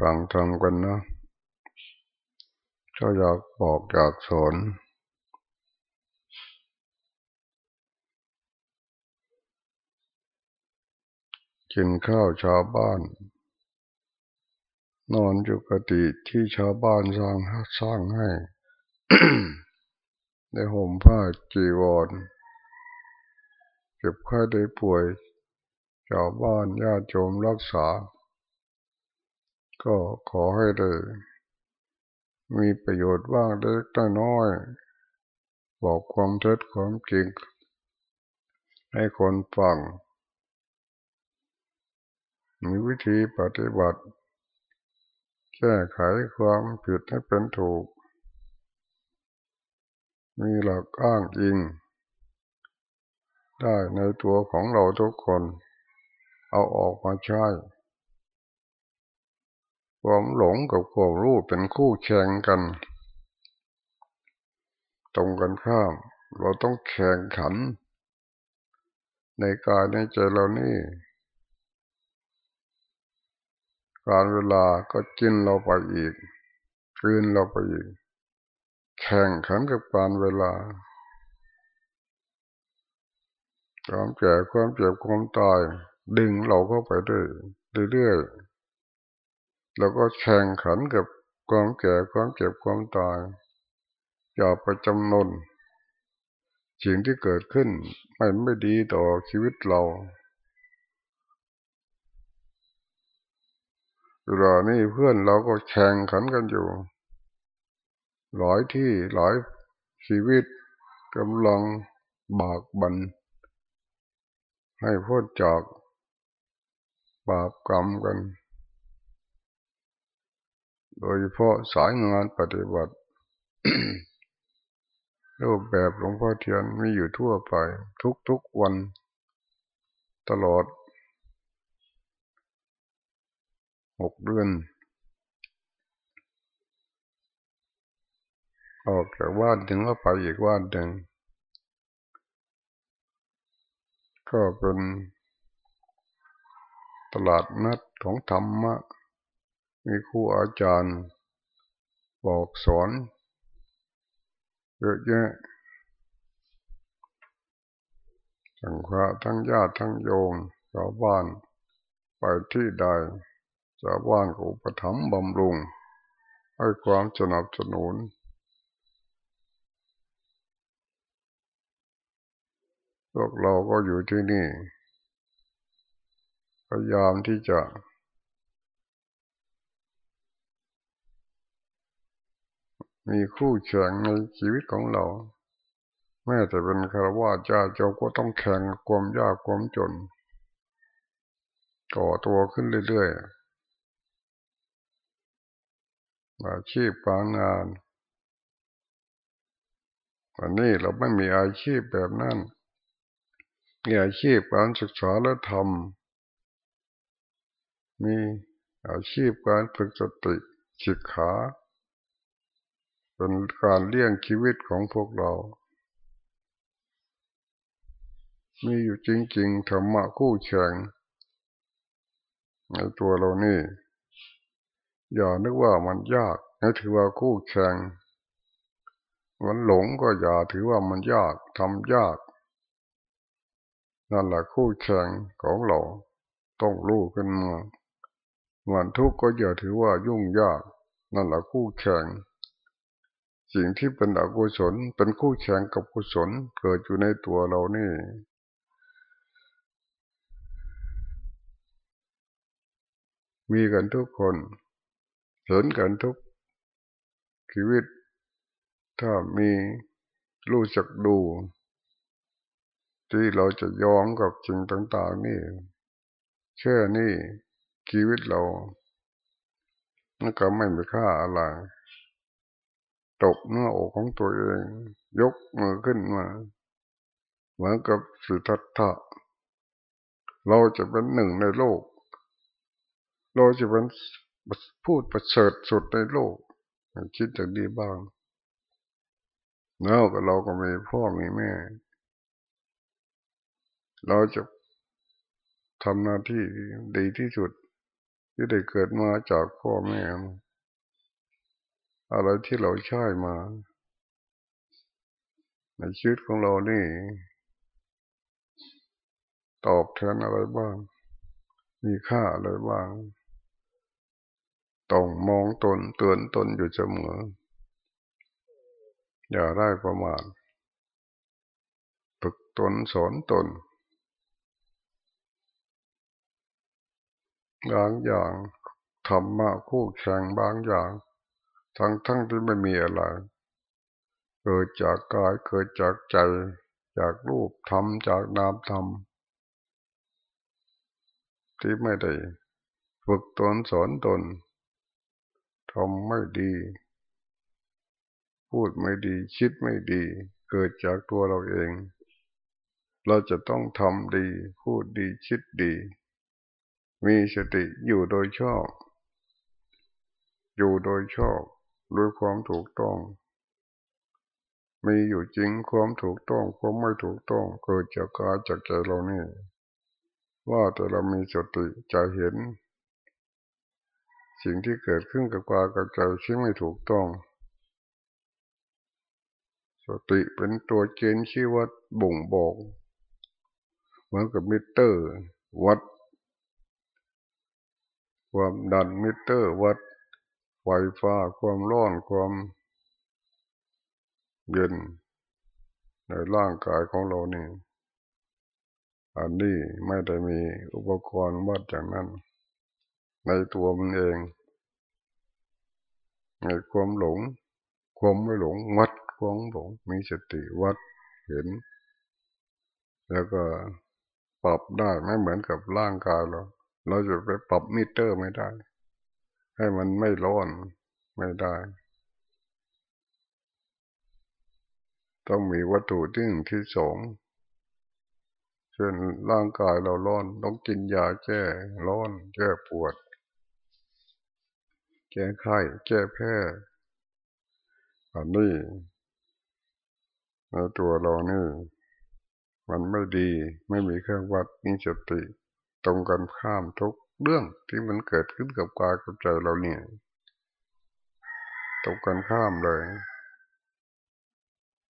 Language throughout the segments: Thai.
ฟังทำกันนะเขาอยากบอกอยากสอนกินข้าวชาวบ้าน นอนอยู่กติที่ชาวบ้านสร้างสร้างให้ได้ห่มผ้าจีวรเก็บไข้ได้ป่วย ชาวบ้านญาติโยมรักษา ก็ขอให้ได้มีประโยชน์บ้างเล็กน้อย บอกความเท็จความจริง ให้คนฟัง มีวิธีปฏิบัติ แก้ไขความผิดให้เป็นถูก มีหลักอ้างอิง ได้ในตัวของเราทุกคน เอาออกมาใช้ ความหลงกับความรู้เป็นคู่แข่งกัน ตรงกันข้าม เราต้องแข่งขัน ในกายในใจเรานี่ การเวลาก็กินเราไปอีกคืนเราไปอีก แข่งขันกับการเวลาความแก่ความเจ็บความตาย ดึงเราเข้าไปด้วยเรื่อยๆ แล้วก็แข่งขันกับความแก่ความเจ็บความตาย อย่าไปจำนนสิ่งที่เกิดขึ้นไม่ไม่ดีต่อชีวิตเราเวลานี้เพื่อนเราก็แข่งขันกันอยู่ หลายที่หลายชีวิตกำลังบากบัน ให้พ้นจากบาปกรรมกัน โดยเฉพาะสายงานปฏิบัติรูปแบบหลวงพ่อเทียนมีอยู่ทั่วไป ทุกๆวัน ตลอดหกเดือน ออกจากบ้านถึงก็ไปอีกบ้านหนึ่งก็เป็นตลาดนัดของธรรมะ มีครูอาจารย์บอกสอนเยอะแยะทั้งพระทั้งญาติทั้งโยมชาวบ้านไปที่ใดชาวบ้านก็อุปถัมภ์บำรุง ให้ความสนับสนุน พวกเราก็อยู่ที่นี่ พยายามที่จะ มีคู่แข่งในชีวิตของเรา แม้แต่เป็นคารวะเจ้าเจ้าก็ต้องแข่งความยากความจน ก่อตัวขึ้นเรื่อยๆอาชีพการงานวันนี้เราไม่มีอาชีพแบบนั้นมีอาชีพการศึกษาและทำมีอาชีพการฝึกสติศึกขา เป็นการเลี้ยงชีวิตของพวกเรา มีอยู่จริงๆธรรมะคู่แข่งในตัวเรานี่ อย่านึกว่ามันยากให้ถือว่าคู่แข่งมันหลงก็อย่าถือว่ามันยากทำยาก นั่นแหละคู่แข่งของเราต้องรู้ขึ้นมาวันทุกข์ก็อย่าถือว่ายุ่งยาก นั่นแหละคู่แข่ง สิ่งที่เป็นอกุศลเป็นคู่แข่งกับกุศลเกิดอยู่ในตัวเรานี่มีกันทุกคนเห็นกันทุกชีวิต ถ้ามีรู้จักดู ที่เราจะยอมกับสิ่งต่างๆนี่แค่นี้ชีวิตเรานั่นก็ไม่มีค่าอะไร ตบเนื้ออกของตัวเอง ยกมือขึ้นมา เหมือนกับสุทัตถะเราจะเป็นหนึ่งในโลก เราจะเป็นพูดประเสริฐสุดในโลก คิดอย่างดีบ้างแล้วก็เราก็มีพ่อมีแม่ เราจะทำหน้าที่ดีที่สุดที่ได้เกิดมาจากพ่อแม่ อะไรที่เราใช้มา ในชีวิตของเรานี่ ตอบแทนอะไรบ้าง มีค่าอะไรบ้าง ต้องมองตนเตือนตนอยู่เสมอ อย่าได้ประมาทฝึกตนสอนตนบางอย่างธรรมะคู่แข่งบางอย่าง ทั้งทั้งที่ไม่มีอะไร เกิดจากกายเกิดจากใจ จากรูปธรรมจากนามธรรมที่ไม่ได้ฝึกตนสอนตนทำไม่ดี พูดไม่ดี คิดไม่ดี เกิดจากตัวเราเอง เราจะต้องทำดี พูดดีคิดดี มีสติอยู่โดยชอบ อยู่โดยชอบ ด้วยความถูกต้อง มีอยู่จริงความถูกต้องความไม่ถูกต้องเกิดจากกายจากใจเรานี่ ว่าแต่เรามีสติจะเห็น สิ่งที่เกิดขึ้นกับกายกับใจที่ไม่ถูกต้อง สติเป็นตัวเกณฑ์ชี้วัดบ่งบอกเหมือนกับมิเตอร์ วัด ความดันมิเตอร์วัด ไฟฟ้าความร้อนความเย็นในร่างกายของเรานี่อันนี้ไม่ได้มีอุปกรณ์วัดอย่างนั้น ในตัวมันเองในความหลง ความไม่หลงวัดความหลงมีสติวัดเห็น แล้วก็ปรับได้ไม่เหมือนกับร่างกายเรา เราจะไปปรับมิเตอร์ไม่ได้ ให้มันไม่ร้อนไม่ได้ ต้องมีวัตถุที่หนึ่งที่สองเช่นร่างกายเราร้อน ต้องกินยาแก้ร้อนแก้ปวด แก้ไข้แก้แพ้อันนี้ในตัวเรานี่มันไม่ดีไม่มีเครื่องวัดมีสติ ตรงกันข้ามทุก เรื่องที่มันเกิดขึ้นกับกายกับใจเราเนี่ยตรงกันข้ามเลย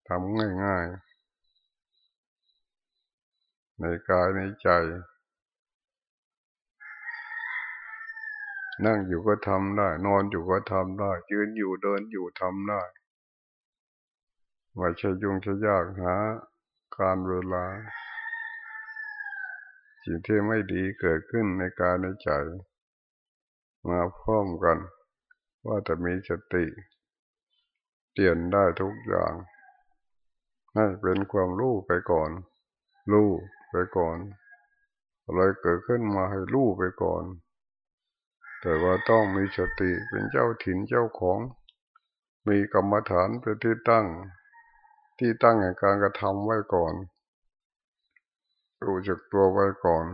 ทำง่ายๆ ในกายในใจ นั่งอยู่ก็ทำได้ นอนอยู่ก็ทำได้ยืนอยู่เดินอยู่ทำได้ไม่ใช่ยุ่งใช่ยากหาการเวลา สิ่งที่ไม่ดีเกิดขึ้นในกายในใจ มาพร้อมกัน ว่าจะมีสติ เปลี่ยนได้ทุกอย่าง ให้เป็นความรู้ไปก่อน รู้ไปก่อนอะไรเกิดขึ้นมาให้รู้ไปก่อน แต่ว่าต้องมีสติเป็นเจ้าถิ่นเจ้าของ มีกรรมฐานเป็นที่ตั้ง ที่ตั้งแห่งการกระทำไว้ก่อน รู้จักตัวไว้ก่อน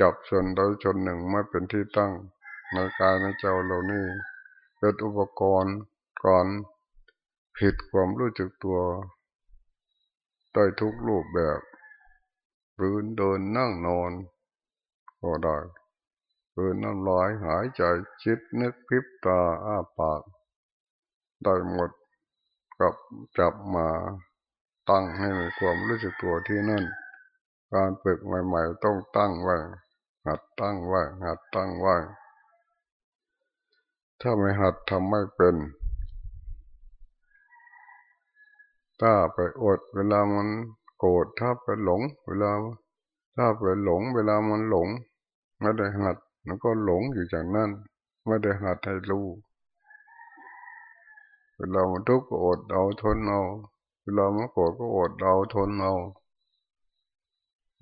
จับส่วนใดส่วนหนึ่งมาเป็นที่ตั้งในกายในเจ้าเรานี่เป็นอุปกรณ์ก่อนผิดความรู้จักตัวได้ทุกรูปแบบปืนเดินนั่งนอน ก็ได้ปืนน้ำลายหายใจคิดนึกพิบตาอ้าปากได้หมดกับจับมาตั้งให้มีความรู้สึกตัวที่นั่น การฝึกใหม่ ๆ ต้องตั้งไว้หัดตั้งไว้หัดตั้งไว้ถ้าไม่หัดทำไม่เป็น ถ้าไปอดเวลามันโกรธถ้าไปหลง เวลา ถ้าไปหลง เวลามันหลง ไม่ได้หัดมันก็หลงอยู่จากนั้น ไม่ได้หัดให้รู้เวลามันทุกข์ก็อดเอาทนเอา เวลามันโกรธก็อดเอาทนเอา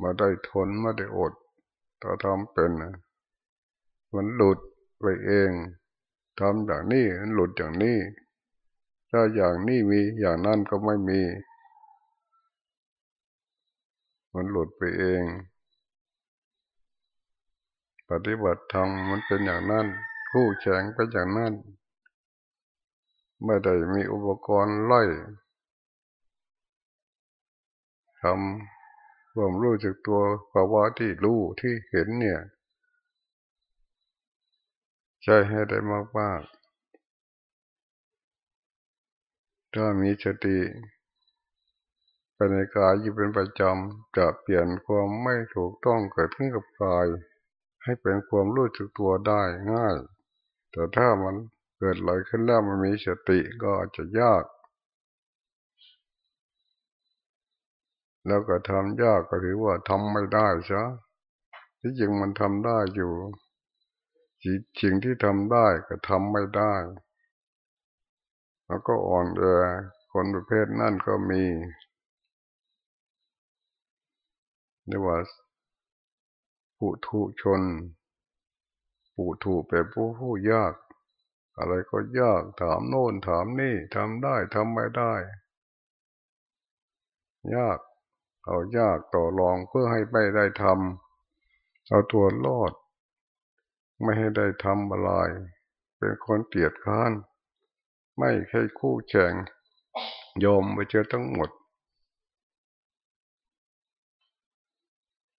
มาได้ทนมาได้อดถ้าทำเป็นมันหลุดไปเองทำอย่างนี้มันหลุดอย่างนี้ ถ้าอย่างนี้มีอย่างนั้นก็ไม่มี มันหลุดไปเอง ปฏิบัติธรรมมันเป็นอย่างนั้นคู่แข่งเป็นอย่างนั้นไม่ได้มีอุปกรณ์ไล่ทำ ความรู้จักตัวภาวะที่รู้ที่เห็นเนี่ย ใช้ให้ได้มากๆถ้ามีสติไปในกายอยู่เป็นประจำจะเปลี่ยนความไม่ถูกต้องเกิดขึ้นกับกาย ให้เป็นความรู้สึกตัวได้ง่าย แต่ถ้ามันเกิดอะไรขึ้นแล้วมันมีสติก็อาจจะยาก แล้วก็ทำยากก็ถือว่าทำไม่ได้ใช่ที่จริงมันทำได้อยู่สิ่งที่ทำได้ก็ทำไม่ได้ แล้วก็อ่อนแอคนประเภทนั่นก็มีเรียกว่าผู้ทุชนผู้ถูเป็นผู้ผู้ยาก อะไรก็ยากถามโน่นถามนี่ทำได้ทำไม่ได้ ยาก เอายากต่อรองเพื่อให้ไม่ได้ทำเอาตัวรอด ไม่ให้ได้ทำอะไร เป็นคนเตียดค้านไม่ใช่คู่แข่งยอมไปเจอทั้งหมด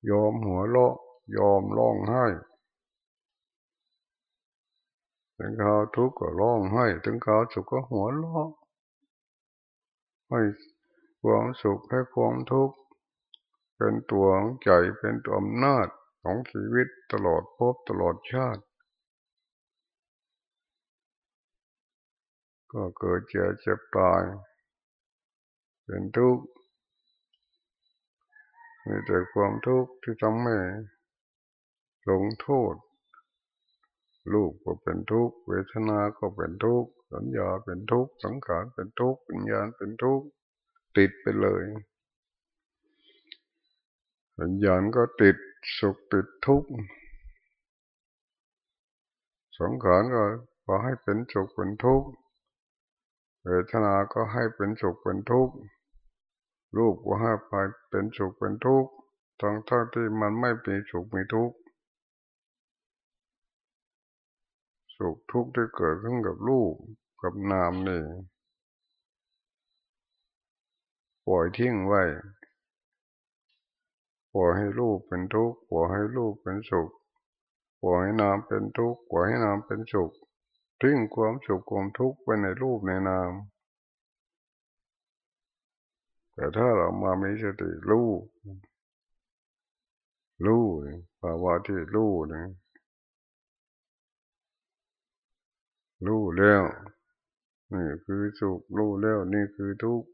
ยอมหัวเราะยอมร้องไห้ถึงเขาทุกข์ก็ร้องไห้ถึงเขาสุขก็หัวเราะให้ความสุขให้ความทุกข์ เป็นตัวใจเป็นตัวอำนาจของชีวิตตลอดพบตลอดชาติ ก็เกิดเจ็บเจ็บตาย เป็นทุกข์มีแต่ความทุกข์ที่ทำให้ลงโทษ ลูกก็เป็นทุกข์เวทนาก็เป็นทุกข์สัญญาเป็นทุกข์สังขารเป็นทุกข์ปัญญาเป็นทุกข์ติดไปเลย ปัญญาก็ติดสุขติดทุกข์สังขารก็พอให้เป็นสุขเป็นทุกข์เวทนา ก็ให้เป็นสุขเป็นทุกข์ รูปก็ให้ไปเป็นสุขเป็นทุกข์ ทั้งทั้งที่มันไม่เป็นสุขมีทุกข์ สุขทุกข์ที่เกิดขึ้นกับรูปกับนามนี่ ปล่อยทิ้งไว้ ปล่อยให้รูปเป็นทุกข์ปล่อยให้รูปเป็นสุขปล่อยให้นามเป็นทุกข์ปล่อยให้นามเป็นสุขทิ้งความสุขความทุกข์ไว้ในรูปในนาม แต่ถ้าเรามามีสติรู้รู้ภาวะที่รู้นะรู้แล้ว นี่คือสุขรู้แล้ว นี่คือทุกข์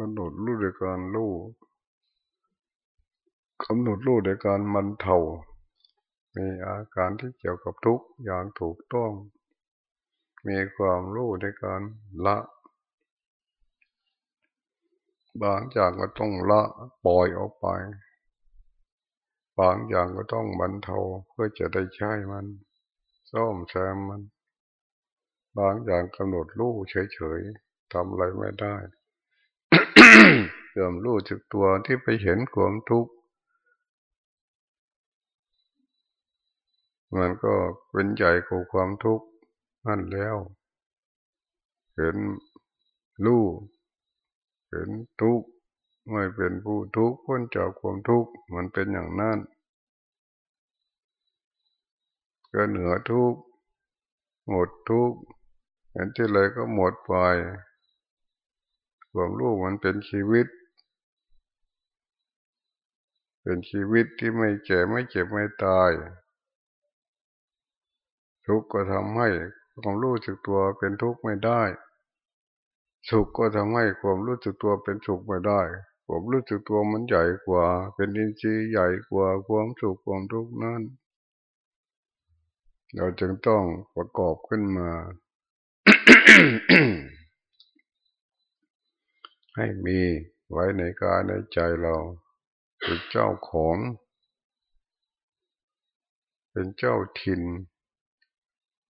กำหนดรู้ในการรู้กำหนดรู้ในการมันเท่ามีอาการที่เกี่ยวกับทุกอย่างถูกต้อง มีความรู้ในการละ บางอย่างก็ต้องละปล่อยออกไป บางอย่างก็ต้องบรรเทาเพื่อจะได้ใช้มันซ่อมแซมมัน บางอย่างกำหนดรู้เฉยๆทำอะไรไม่ได้ เริ่มรู้จึกตัวที่ไปเห็นความทุกข์มันก็เป็นใหญ่กว่าความทุกข์นั่นแล้ว เห็นรู้เห็นทุกข์ไม่เป็นผู้ทุกข์พ้นจากความทุกข์มันเป็นอย่างนั้นก็เหนือทุกข์หมดทุกข์เห็นที่ไรก็หมดไปความรู้มันเป็นชีวิต เป็นชีวิตที่ไม่เจ็บไม่เจ็บไม่ตาย ทุกข์ก็ทำให้ความรู้สึกตัวเป็นทุกข์ไม่ได้ สุขก็ทำให้ความรู้สึกตัวเป็นสุขไม่ได้ความรู้สึกตัวมันใหญ่กว่า เป็นอินทรีย์ใหญ่กว่าความสุขความทุกข์นั้น เราจึงต้องประกอบขึ้นมา ให้มีไว้ในกายในใจเรา เป็นเจ้าของ เป็นเจ้าถิ่น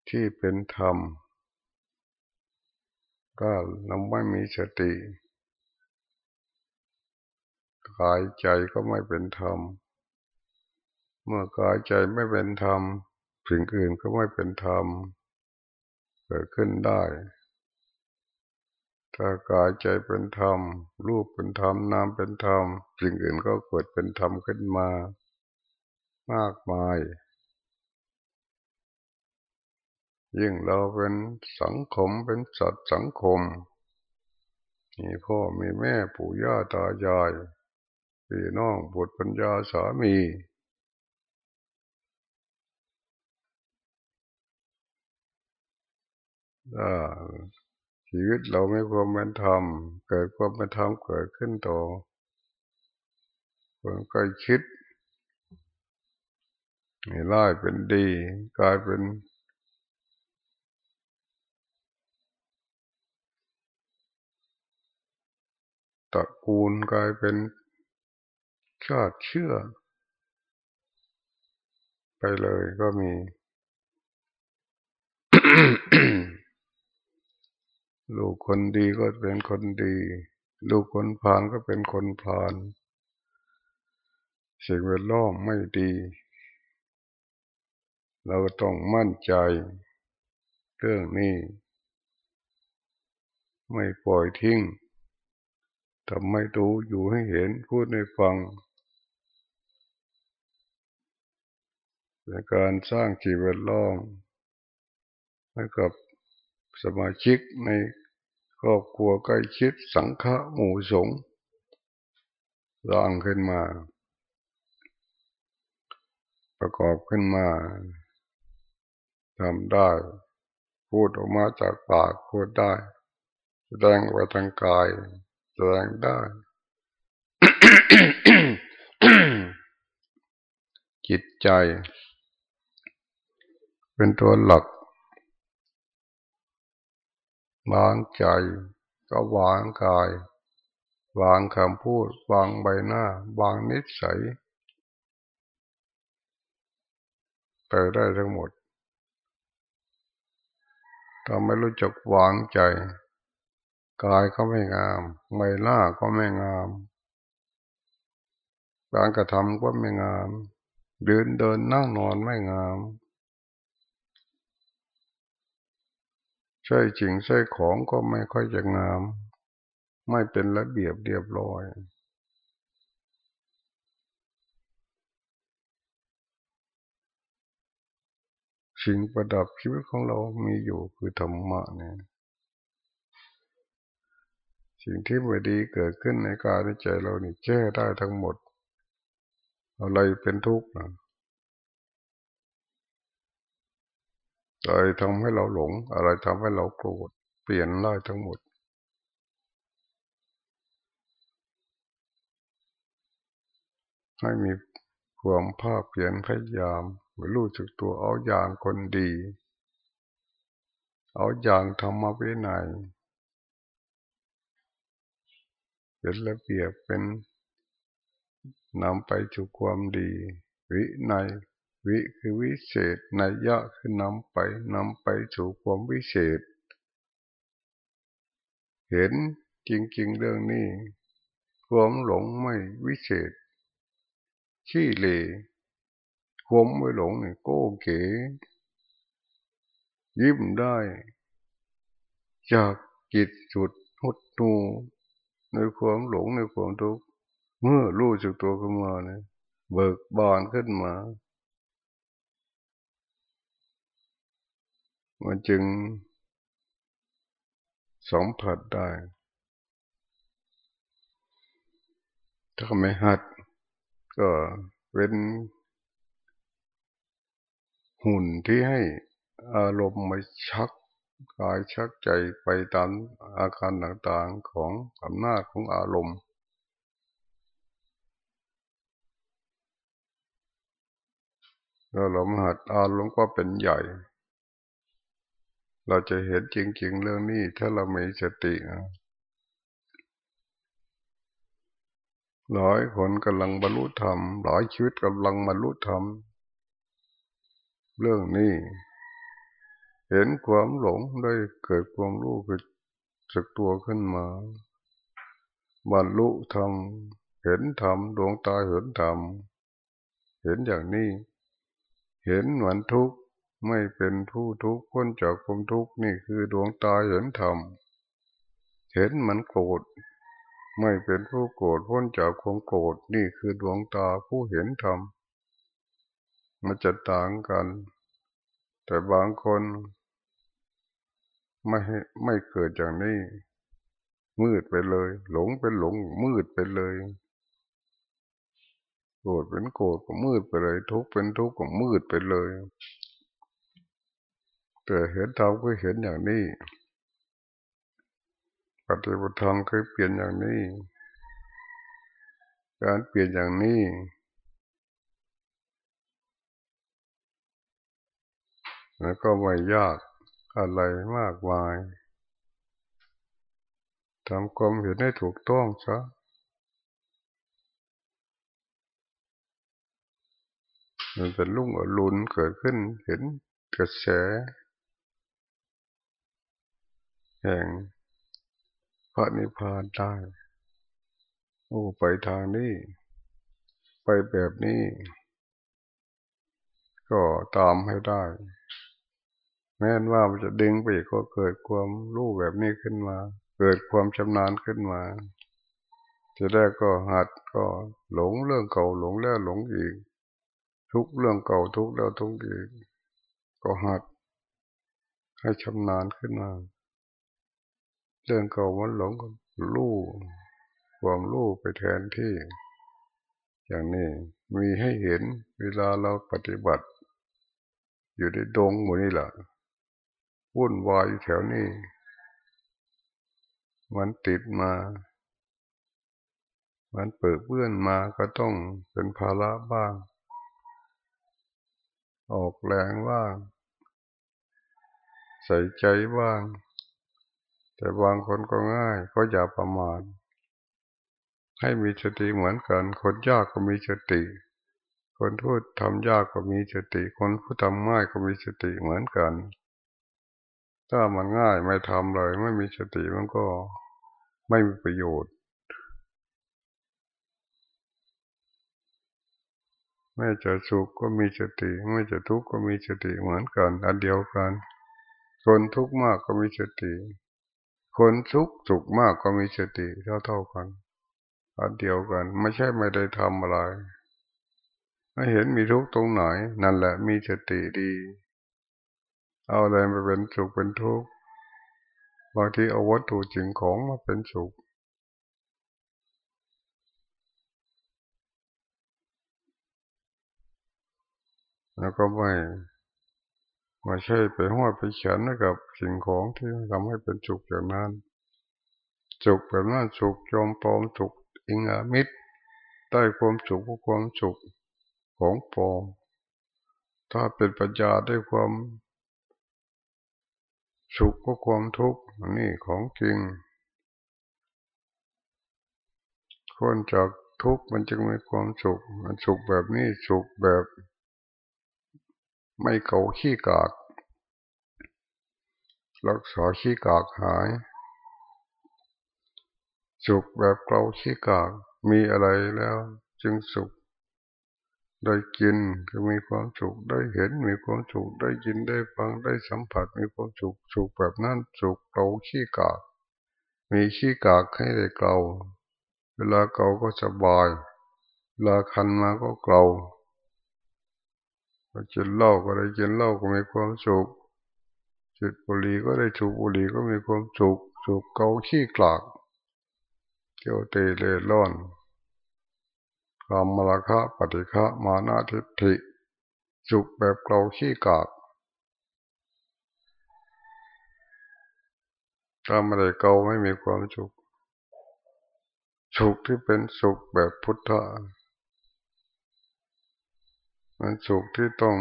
ที่เป็นธรรม ก็เราไม่มีสติกายใจก็ไม่เป็นธรรม เมื่อกายใจไม่เป็นธรรมสิ่งอื่นก็ไม่เป็นธรรม เกิดขึ้นได้ ถ้ากายใจเป็นธรรม รูปเป็นธรรม นามเป็นธรรมสิ่งอื่นก็เกิดเป็นธรรมขึ้นมา มากมาย ยิ่งเราเป็นสังคมเป็นสัตว์สังคม มีพ่อมีแม่ปู่ย่าตายายพี่น้องบุตรปัญญาสามีถ้า ชีวิตเราไม่ความเป็นธรรม เกิดความเป็นธรรมเกิดขึ้นต่อคนกล้คิดให้ร้ายเป็นดี กลายเป็นตระกูลกลายเป็นชาติเชื่อ ไปเลยก็มี ลูกคนดีก็เป็นคนดี ลูกคนพาลก็เป็นคนพาลสิ่งแวดล้อมไม่ดี เราต้องมั่นใจเรื่องนี้ ไม่ปล่อยทิ้งทำไม่ดูอยู่ให้เห็นพูดให้ฟังในการสร้างชีวิตล้อมให้กับสมาชิกใน ครอบครัวใกล้ชิดสังฆะหมู่สงฆ์ร่างขึ้นมา ประกอบขึ้นมาทำได้ พูดออกมาจากปากพูดได้ แสดงไปทางกาย แสดงได้ จิตใจ เป็นตัวหลัก วางใจ ก็วางกาย วางคำพูด วางใบหน้า วางนิสัยไปได้ทั้งหมดถ้าไม่รู้จักวางใจ กายก็ไม่งามใบหน้าก็ไม่งามการกระทำก็ไม่งามเดินเดินนั่งนอนไม่งาม ใช่จริงใช่ของก็ไม่ค่อยจะงาม ไม่เป็นระเบียบเรียบร้อยสิ่งประดับชีวิตของเรามีอยู่คือธรรมะเนี่ย สิ่งที่ไม่ดีเกิดขึ้นในกายในใจเรานี่แก้ได้ทั้งหมด อะไรเป็นทุกข์นะ อะไรทำให้เราหลง อะไรทำให้เราโกรธ เปลี่ยนได้ทั้งหมด ให้มีความภาคเปลี่ยนพยายามหรู้จักตัวเอาอย่างคนดี เอาอย่างธรรมวินัยเป็นระเบียบเป็นนำไปสู่ความดี วินัย วิคือวิเศษนัยยะคือนำไปนำไปสู่ความวิเศษ เห็นจริง ๆ เรื่องนี้ ความหลงไม่วิเศษขี้เลความไม่หลงนี่โก้เก๋ยิ้มได้ จากจิตสุดหดนูในความหลงในความทุกข์เมื่อรู้จักตัวขึ้นมาเนี่ยเบิกบานขึ้นมา มันจึงสัมผัสได้ ถ้าไม่หัด ก็เป็นหุ่นที่ให้อารมณ์มาชักกายชักใจไปตามอาการต่างๆของอำนาจของอารมณ์ แล้วเราหัดอารมณ์ก็เป็นใหญ่ เราจะเห็นจริง ๆ เรื่องนี้ ถ้าเรามีสตินะหลายคนกำลังบรรลุธรรมหลายชีวิตกำลังบรรลุธรรม เรื่องนี้ เห็นความหลงได้เกิดความรู้เกิดสักตัวขึ้นมา บรรลุธรรม เห็นธรรมดวงตาเห็นธรรม เห็นอย่างนี้ เห็นเหมือนทุกข์ ไม่เป็นผู้ทุกข์พ้นจากความทุกข์นี่คือดวงตาเห็นธรรมเห็นมันโกรธไม่เป็นผู้โกรธพ้นจากความโกรธนี่คือดวงตาผู้เห็นธรรมมันจะต่างกัน แต่บางคนไม่ไม่เกิดอย่างนี้ มืดไปเลย หลงเป็นหลง มืดไปเลยโกรธเป็นโกรธก็มืดไปเลย ทุกข์เป็นทุกข์ก็มืดไปเลย แต่เห็นธรรมก็เห็นอย่างนี้ ปฏิบัติธรรมเคยเปลี่ยนอย่างนี้ การเปลี่ยนอย่างนี้ แล้วก็ไม่ยากอะไรมากมายทำความเห็นให้ถูกต้องซะมันเป็นลุ่งอรุณเกิดขึ้นเห็นกระแส แห่งพระนิพพานได้โอ้ไปทางนี้ ไปแบบนี้ ก็ตามให้ได้ แม้นว่ามันจะดึงไปก็เกิดความรู้แบบนี้ขึ้นมา เกิดความชำนาญขึ้นมาจะได้ก็หัดก็หลงเรื่องเก่าหลงแล้วหลงอีก ทุกเรื่องเก่าทุกแล้วทุกอีก ก็หัดให้ชำนาญขึ้นมา เรื่องเก่ามันหลงรู้ความรู้ไปแทนที่ อย่างนี้มีให้เห็นเวลาเราปฏิบัติ อยู่ในดงหมู่นี่แหละวุ่นวายอยู่แถวนี้ มันติดมา มันเปิดเพื่อนมาก็ต้องเป็นภาระบ้าง ออกแรงบ้าง ใส่ใจบ้าง แต่บางคนก็ง่ายก็อย่าประมาทให้มีสติเหมือนกัน คนยากก็มีสติ คนพูดทำยากก็มีสติ คนพูดทำง่ายก็มีสติเหมือนกัน ถ้ามันง่ายไม่ทำเลย ไม่มีสติมันก็ไม่มีประโยชน์ ไม่จะสุขก็มีสติ ไม่จะทุกข์ก็มีสติเหมือนกัน อันเดียวกัน คนทุกข์มากก็มีสติ คนทุกข์สุขมากก็มีสติเท่าเท่ากันอันเดียวกัน ไม่ใช่ไม่ได้ทำอะไรไม่เห็นมีทุกข์ตรงไหน นั่นแหละมีสติดี เอาอะไรมาเป็นสุขเป็นทุกข์บางทีเอาวัตถุจริงของมาเป็นสุขแล้วก็ไม่ ไม่ใช่ไปห้อยไปเขียนกับสิ่งของที่ทำให้เป็นสุขอย่างนั้นสุขแบบนั้นสุขจอมปลอมสุขอิงอามิตรได้ความสุขความสุขของปลอมถ้าเป็นปัญญาได้ความสุขก็ความทุกข์นี่ของจริงคนจากทุกข์มันจึงมีความสุขมันสุขแบบนี้สุขแบบ ไม่เกาขี้กาก รักษาขี้กากหาย สุขแบบเกาขี้กากมีอะไรแล้ว จึงสุข ได้กินก็มีความสุขได้เห็นมีความสุขได้ยินได้ฟังได้สัมผัสมีความสุขสุขแบบนั้นสุขเราขี้กาก มีขี้กากให้ได้เกาเวลาเกาก็สบายเวลาคันมาก็เกา จินเหล้าก็ได้กินเหล้าก็มีความสุขจิตบุหรี่ก็ได้สูบบุหรี่ก็มีความสุขสุขเกาขี้กากเกี่ยวเตะเลยร้อนกามราคะปฏิฆะมานาทิฏฐิสุขแบบเกาขี้กากถ้าไม่ได้เกาไม่มีความสุขสุขที่เป็นสุขแบบพุทธะ มันสุขที่ต้อง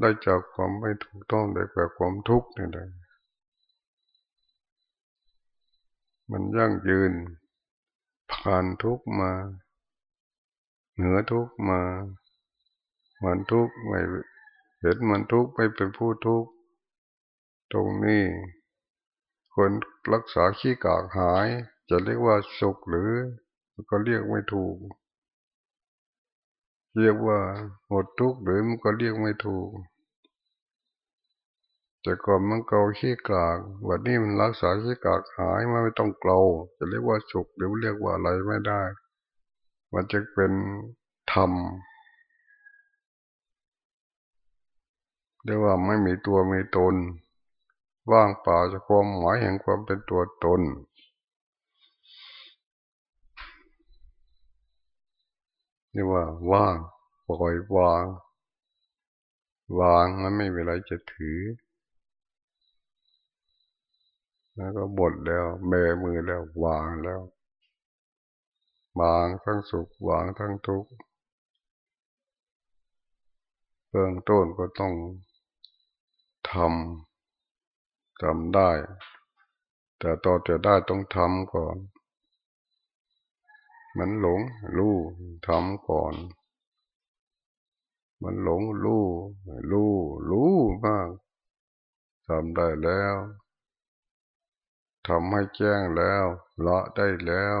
ได้จากความไม่ถูกต้องได้แบบความทุกข์นี่แหละมันยั่งยืน ผ่านทุกมา เหนือทุกมามันทุกไม่เห็นมันทุกไม่เป็นผู้ทุกตรงนี้คนรักษาขี้กากหาย จะเรียกว่าสุขหรือ ก็เรียกไม่ถูก เรียกว่าหมดทุกข์หรือมันก็เรียกไม่ถูก แต่ก่อนมันเกาขี้กากวันนี้มันรักษาขี้กากหายมันไม่ต้องเกาจะเรียกว่าสุขหรือเรียกว่าอะไรไม่ได้ มันจะเป็นธรรมเรียกว่าไม่มีตัวมีตน ว่างเปล่าจากความหมายแห่งความเป็นตัวตน เรียกว่าว่างปล่อยวาง วางมันไม่มีอะไรจะถือ แล้วก็บดแล้วเมมือแล้ววางแล้ว วางทั้งสุขวางทั้งทุกข์เบื้องต้นก็ต้องทำทำได้ แต่ต่อจะได้ต้องทำก่อน มันหลงรู้ทำก่อน มันหลงรู้รู้รู้มากทำได้แล้วทำให้แจ้งแล้วละได้แล้ว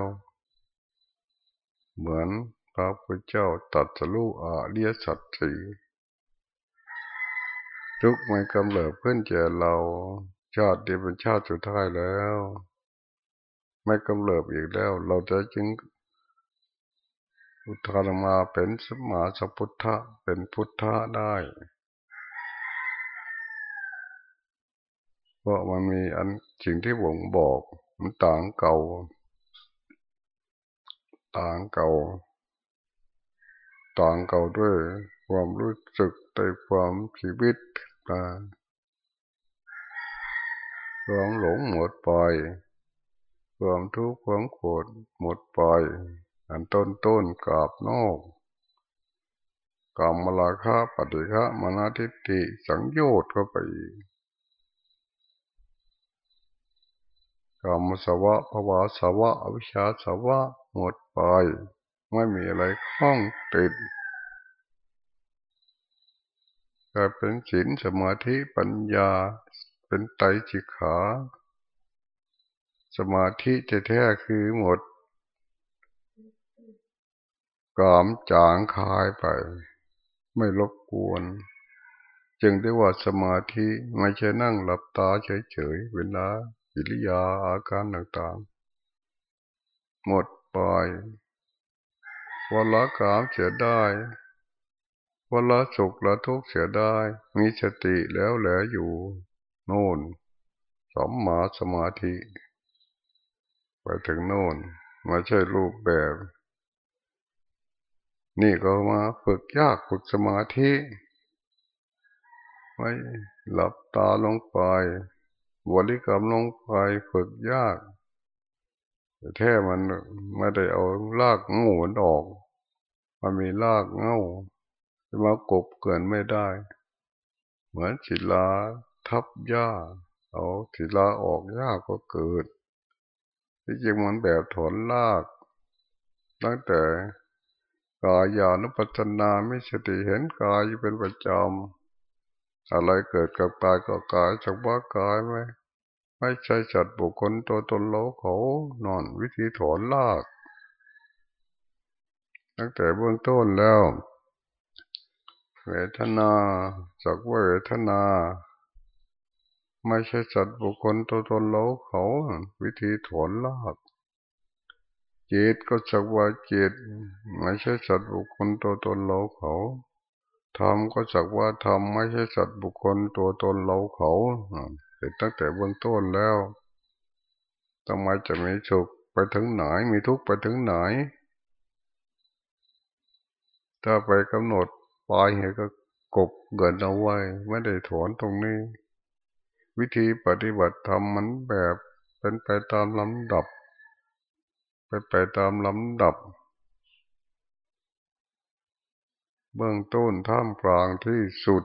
เหมือนพระพุทธเจ้าตัดสรู้อรียสัตสีทุกไม่กำเริบเพื่อนเจอเราชาติเดียเป็นชาติสุดท้ายแล้ว ไม่กำเริบอีกแล้ว เราจะจึง อุทานมาเป็นสมาสัพุทธะเป็นพุทธะได้เพราะมันมีอันสิ่งที่ผมบอกมันต่างเก่า ต่างเก่า ต่างเก่าด้วย ความรู้สึกในความชีวิตความหลงหมดไป ความทุกข์ความโกรธหมดไป อันต้นต้นกาบนอกกรรมลาคะปฏิฆะมนาทิฏฐิสังโยชน์เข้าไปกรรมสวะภาวะสวะอวิชชาสวะหมดไป ไม่มีอะไรข้องติดกลายเป็นศีลสมาธิปัญญาเป็นไตรจิขา สมาธิจะแท้คือหมด กามจางคายไป ไม่รบกวน จึงได้ว่าสมาธิไม่ใช่นั่งหลับตาเฉยๆเวลาอิริยาอาการต่างๆ หมดไปวละกามเสียได้วละสุขละทุกข์เสียได้ มีสติแล้วแหลอยู่ โน่นสมมาสมาธิ ไปถึงโน่นไม่ใช่รูปแบบ นี่ก็มาฝึกยากฝึกสมาธิไว้หลับตาลงไปบริกรรมลงไปฝึกยาก แต่แท้มันไม่ได้เอาลากงูมันออก มันมีลากเงาจะมากบเกินไม่ได้ เหมือนศิลาทับหญ้า เอาศิลาออกหญ้าก็เกิดที่จริงมันแบบถอนลาก ตั้งแต่ กายานุปัจนาไม่สติเห็นกายเป็นประจำอะไรเกิดกับกายก็กายจักว่ากายไหมไม่ใช่จัดบุคคลตัวตนโลเขานอนวิธีถอนลากตั้งแต่เบื้องต้นแล้วเวทนาสักว่าเวทนา ไม่ใช่สัตว์บุคคลตัวตนเราเขา วิธีถอนลาก จิตก็สักว่าจิตไม่ใช่สัตว์บุคคลตัวตนเราเขาธรรมก็สักว่าธรรมไม่ใช่สัตว์บุคคลตัวตนเราเขาเห็นตั้งแต่เบื้องต้นแล้วทำไมจะมีสุขไปถึงไหนมีทุกข์ไปถึงไหน ถ้าไปกำหนดปลายเหตุก็กบเกินเอาไว้ ไม่ได้ถอนตรงนี้ วิธีปฏิบัติธรรมมันแบบเป็นไปตามลำดับ เป็นไปตามลำดับ เบื้องต้นท่ามกลางที่สุด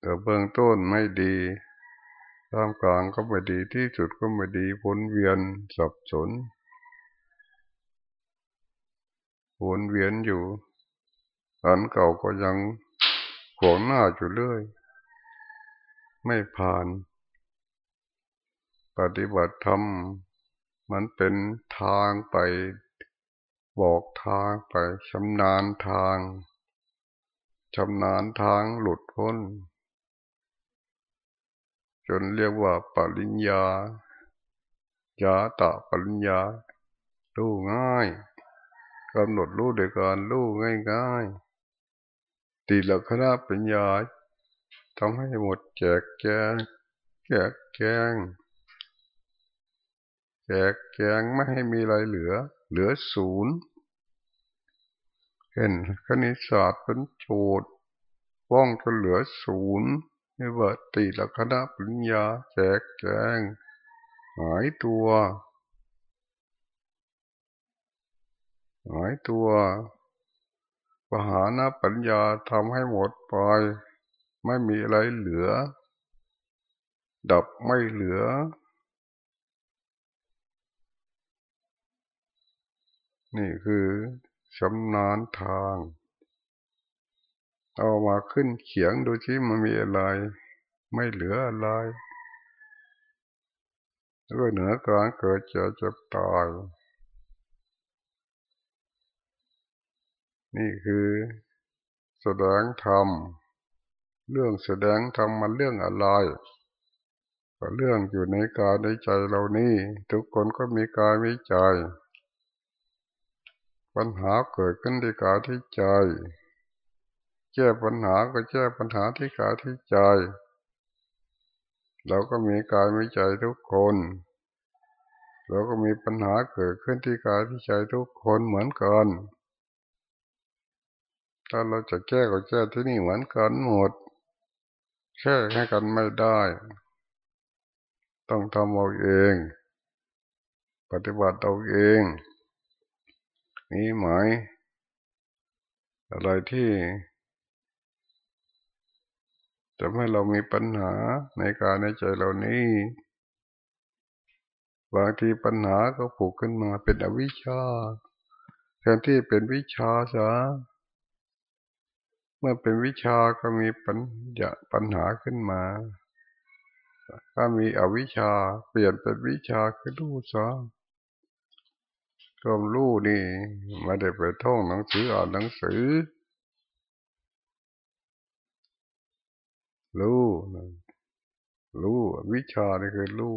แต่เบื้องต้นไม่ดีท่ามกลางก็ไม่ดีที่สุดก็ไม่ดีวนเวียนสับสนวนเวียนอยู่อันเก่าก็ยังขวงหน้าอยู่เรื่อย ไม่ผ่าน ปฏิบัติธรรมมันเป็นทางไป บอกทางไปชำนาญทางชำนาญทางหลุดพ้น จนเรียกว่าปริญญายาตะปริญญาดูง่ายกำหนดรู้โดยการรู้ง่ายๆตีลักษณะปัญญาทำให้หมดแจกแจงแจกแจง แจกแจงไม่ให้มีอะไรเหลือ เหลือศูนย์เห็นคณิตศาสตร์เป็นโจทย์ว่องจนเหลือศูนย์นี่ว่าตีลักษณะปัญญาแจกแจง หายตัว หายตัวปหานะปัญญาทำให้หมดไป ไม่มีอะไรเหลือ ดับไม่เหลือ นี่คือชำนาญทาง เอามาขึ้นเขียงดูที่มันมีอะไร ไม่เหลืออะไรด้วยเหนือการเกิดเจ็บจ็บตาย นี่คือแสดงธรรม เรื่องแสดงธรรมมันเรื่องอะไรก็เรื่องอยู่ในกายในใจเรานี่ ทุกคนก็มีกายมีใจ ปัญหาเกิดขึ้นที่กายที่ใจ แก้ปัญหาก็แก้ปัญหาที่กายที่ใจ เราก็มีกายมีใจทุกคนเราก็มีปัญหาเกิดขึ้นที่กายที่ใจทุกคนเหมือนกันถ้าเราจะแก้ก็แก้ที่นี่เหมือนกันหมดแค่ให้กันไม่ได้ ต้องทำเอาเอง ปฏิบัติเอาเอง นี่หมายอะไรที่จะให้เรามีปัญหาในการในใจเรานี้บางทีปัญหาก็ผูกขึ้นมาเป็นอวิชชาแทนที่เป็นวิชาซะเมื่อเป็นวิชาก็มีปัญญาปัญหาขึ้นมา ถ้ามีอวิชาเปลี่ยนเป็นวิชาคือรู้ซะ ความรู้นี่ไม่ได้ไปท่องหนังสืออ่านหนังสือ รู้รู้วิชานี่คือรู้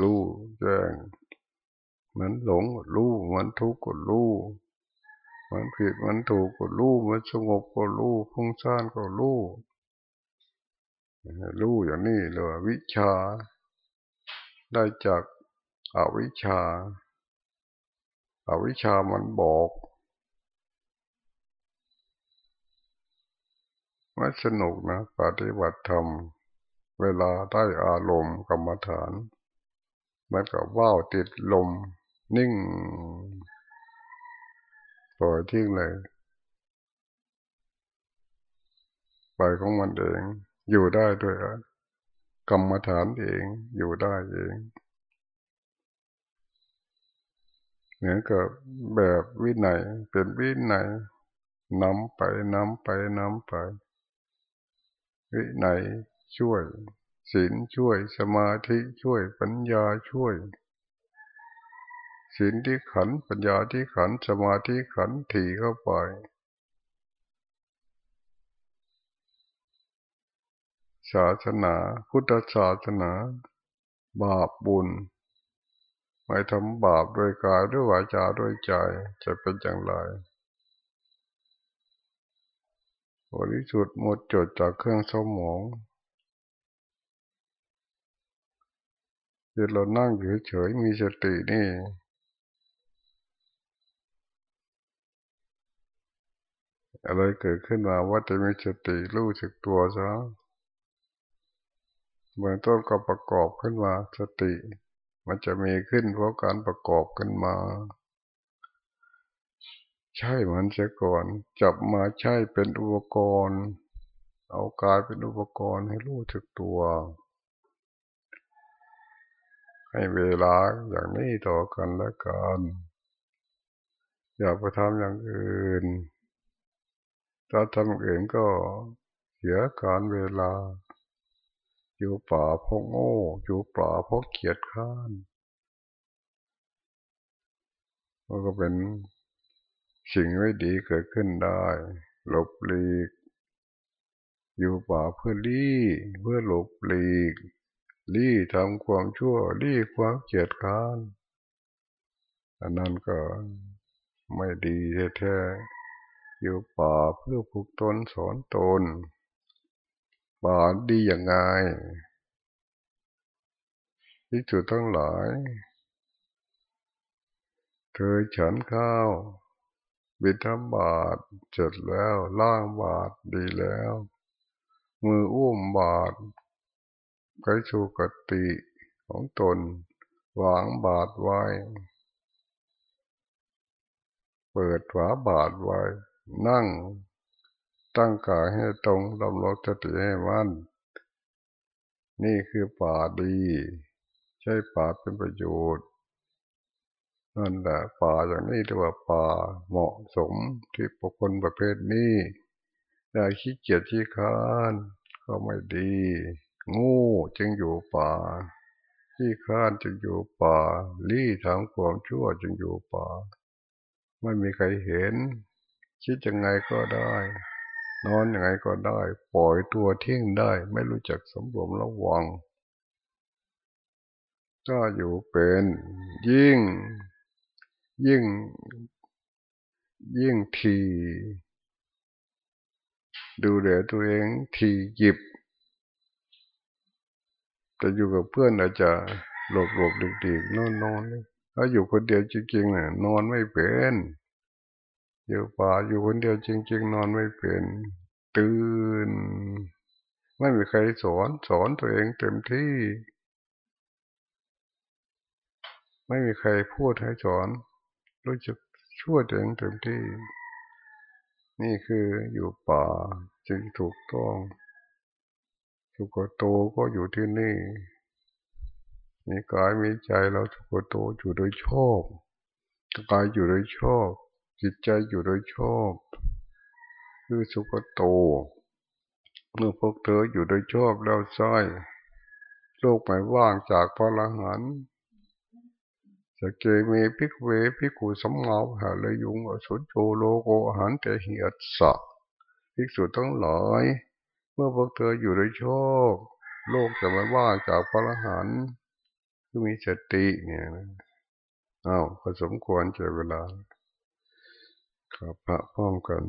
รู้แจ้งเหมือนหลงรู้เหมือนทุกข์ก็รู้มันผิดมันถูกก็รู้มันสงบก็รู้ฟุ้งซ่านก็รู้รู้อย่างนี้เลยวิชาได้จาก อวิชาอาวิชามันบอก มันสนุกนะ ปฏิบัติธรรม เวลาได้อารมณ์กรรมฐาน มันก็ว่าวติดลม นิ่งปล่อยทิ้งเลย ไปของมันเอง อยู่ได้ด้วยกรรมฐานเอง อยู่ได้เอง เหมือนกับแบบวินัยเป็นวินัยนำไปนำไปนำไป วินัยช่วยศีลช่วยสมาธิช่วยปัญญาช่วยศีลที่ขันปัญญาที่ขันสมาธิขันถี่เข้าไปศาสนา พุทธศาสนา บาปบุญ ไม่ทำบาปด้วยกายด้วยวาจาด้วยใจจะเป็นอย่างไรบริสุทธิ์หมดจดจากเครื่องสมองเดี๋ยวเรานั่งเฉยๆมีสตินี่อะไรเกิดขึ้นมาว่าจะมีสติรู้สึกตัวซะเมือนต้นก็ประกอบขึ้นมาสติ มันจะมีขึ้นเพราะการประกอบขึ้นมา ใช่มือนเสียก่อน จับมาใช่เป็นอุปกรณ์ เอากายเป็นอุปกรณ์ให้รู้สึกตัว ให้เวลาอย่างนี้ต่อกันและกันอย่าไปทำอย่างอื่น ถ้าทำเองก็เสียการเวลา อยู่ป่าพกโง่ อยู่ป่าพกเขียดข้านมันก็เป็นสิ่งไม่ดีเกิดขึ้นได้หลบหลีก อยู่ป่าเพื่อลี่เพื่อหลบหลีก ลี่ทำความชั่วลี่ความเกียดข้านอันนั้นก็ไม่ดีแท้ๆอยู่ป่าเพื่อผูกตนสอนตน ป่าดีอย่างไงที่จุดทั้งหลายเคยฉันข้าว บิณฑบาตเสร็จแล้วล่างบาตดีแล้ว มืออุ้มบาตไปสู่กติของตนวางบาตไว้ เปิดฝาบาตไว้ นั่ง ตั้งกายให้ตรงดำรงสติให้มั่นนี่คือป่าดี ใช่ป่าเป็นประโยชน์นั่นแหละป่าอย่างนี้เรียกว่าป่าเหมาะสมที่บุคคลประเภทนี้อย่าขี้เกียจขี้ค้านก็ไม่ดี งูจึงอยู่ป่าขี้ค้านจึงอยู่ป่า ลี่ทำความชั่วจึงอยู่ป่า ไม่มีใครเห็น คิดยังไงก็ได้ นอนยังไงก็ได้ ปล่อยตัวทิ้งได้ ไม่รู้จักสมรวมระวัง ถ้าอยู่เป็น ยิ่ง ยิ่ง ยิ่งที ดูแลตัวเองทีหยิบ แต่อยู่กับเพื่อนอาจจะหลบหลบดิกดิกนอนนอนถ้าอยู่คนเดียวจริงๆเนี่ยนอนไม่เป็น อยู่ป่าอยู่คนเดียวจริง ๆ นอนไม่เป็น ตื่น ไม่มีใครสอนสอนตัวเองเต็มที่ ไม่มีใครพูดให้สอน รู้จักช่วยตัวเองเต็มที่ นี่คืออยู่ป่าจึงถูกต้องสุกโตก็อยู่ที่นี่มีกายมีใจเราสุกโตอยู่โดยชอบกายอยู่โดยชอบ จิตใจอยู่โดยชอบ คือสุกโต เมื่อพวกเธออยู่โดยชอบแล้วใช่โลกไม่ว่างจากพลังหันสเกมีพิกเวพิกูสมเงาหาเลยยุงอสุโจโลโกหันแต่เหียดสะพิกษุทั้งหลาย เมื่อพวกเธออยู่ในโชคโลกจะไม่ว่างจากพระหันที่มีสติเนี่ยนะอ้าวผสมควรเจอเวลา กับพระพร้อมกัน